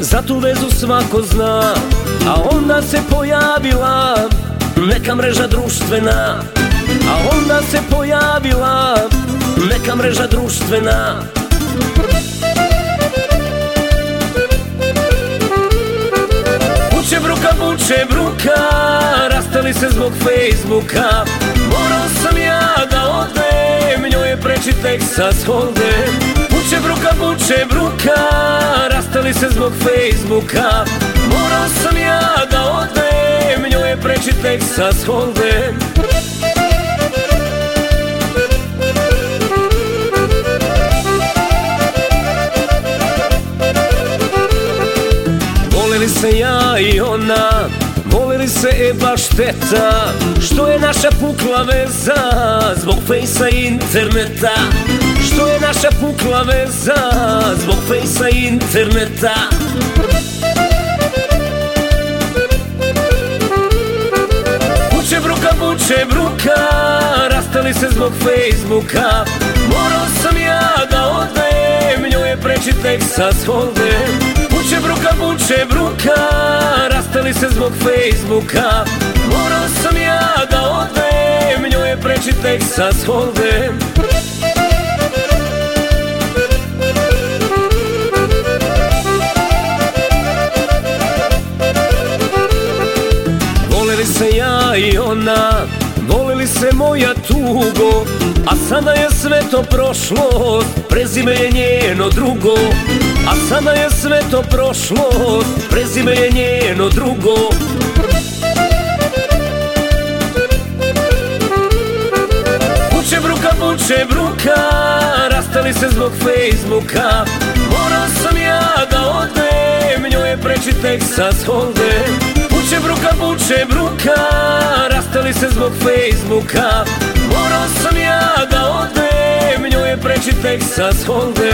Za tu vezu svako zna. A onda se pojavila Neka mreža društvena. A onda se pojavila Neka mreža društvena. Buče bruka, buče bruka Rastali se zbog Facebooka. Morao sam ja da odem Njoj je preči tek sa sholde Buče bruka, buče bruka Rastali se zbog Facebooka. Morao sam ja da odem Njoj je preči tek sa sholde. Volili se ja i ona Volili se e baš šteta Što je naša pukla veza? Zbog fejsa i interneta Što je naša pukla veza Zbog fejsa i interneta? Buče bruka, buče bruka Rastali se zbog Facebooka. Morao sam ja da odem Njoj je preči tek sa sholde Buče bruka, buče bruka Rastali se zbog Facebooka. Morao sam ja da odem Njoj je preči tek sa Volili se moja tugo A sada je sve to prošlo. Prezime je njeno drugo A sada je sve to prošlo. Prezime je njeno drugo. Buče bruka, buče bruka Rastali se zbog Facebooka. Morao sam ja da odem Njoj je preči tek sa sholde. Buče bruka, buče bruka Rastali se zbog Facebooka. Morao sam ja da odem Njoj je preči tek sa sholde